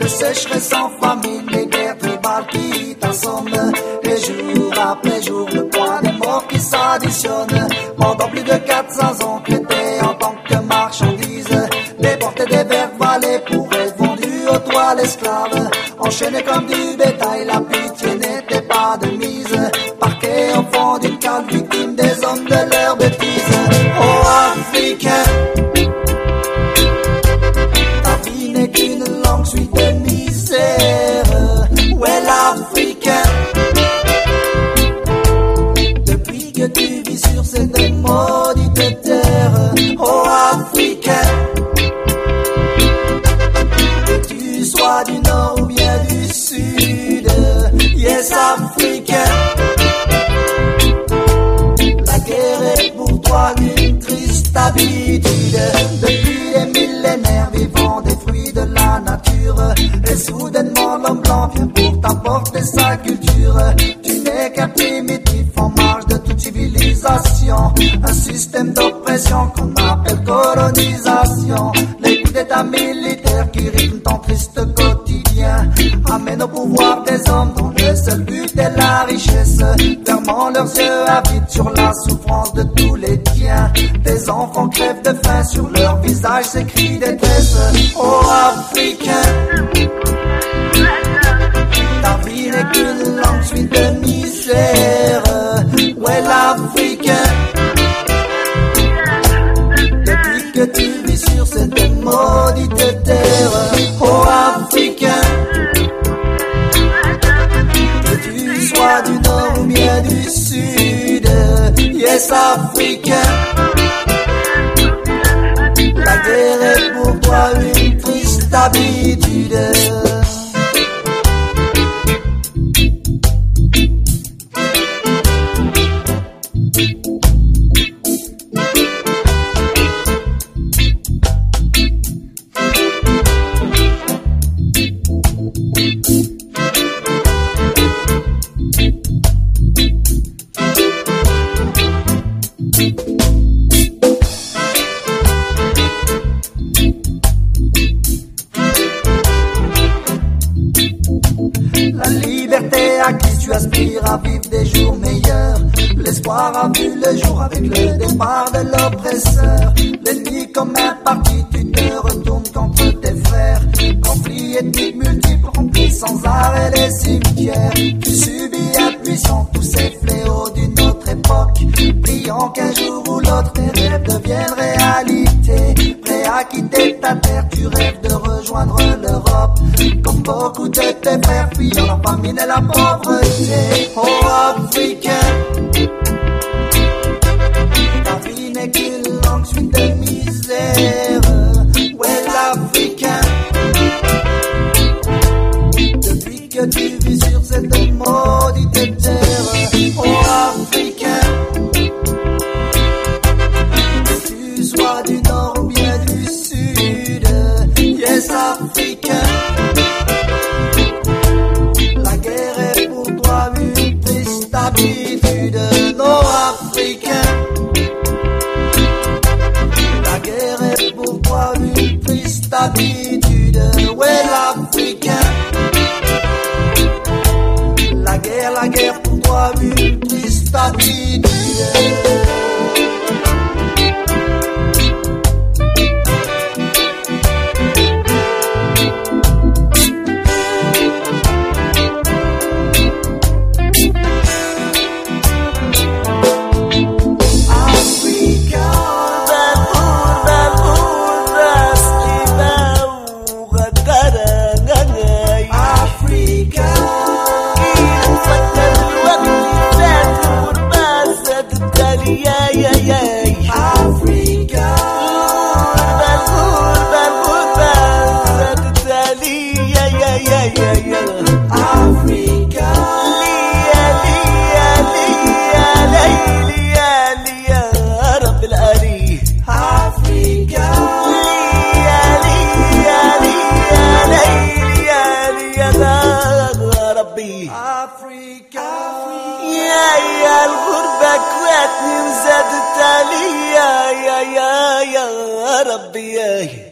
de sécheresse sans famine, les guerres tribales qui t'assomment. Et jour après jour, le poids des morts qui s'additionne. Pendant plus de 400 ans, traités en tant que marchandises, déportés des vertes vallées pour être vendus aux toiles esclaves. Enchaînés comme du bétail, la pitié n'était pas de mise. Parqués au fond d'une calme, victime des hommes de leurs bêtises. Pour t'apporter sa culture. Tu n'es qu'un primitif en marge de toute civilisation. Un système d'oppression qu'on appelle colonisation. Les coups d'état militaires qui rythment ton triste quotidien. Amènent au pouvoir des hommes dont le seul but est la richesse. Fermant leurs yeux avides sur la souffrance de tous les tiens. Des enfants crèvent de faim, sur leur visage s'écrit détresse. Oh Africain, misère. Ouais l'Africain, depuis que tu vis sur cette maudite terre. Oh Africain. Que tu sois du nord ou bien du sud, yes africain. La guerre est pour toi une triste habitude. À vivre des jours meilleurs. L'espoir a vu le jour avec le départ de l'oppresseur. L'ennemi comme un parti, tu te retournes contre tes frères. Conflits ethniques multiples remplis sans arrêt les cimetières. Tu subis impuissant tous ces fléaux d'une autre époque. Priant qu'un jour ou l'autre tes rêves deviennent réalité. À quitter ta terre, tu rêves de rejoindre l'Europe. Comme beaucoup de tes frères fuyant la famine et la pauvreté. Oh Africain, ta vie n'est qu'une longue suite de misère. Ouais l'Africain, depuis que tu vis sur cette maudite terre. Triste habitude, ouais l'Africain. La guerre, la guerre pour toi une triste habitude. Africa, يا يا الغربة كواتني وزادت عليا يا يا يا ربي. يا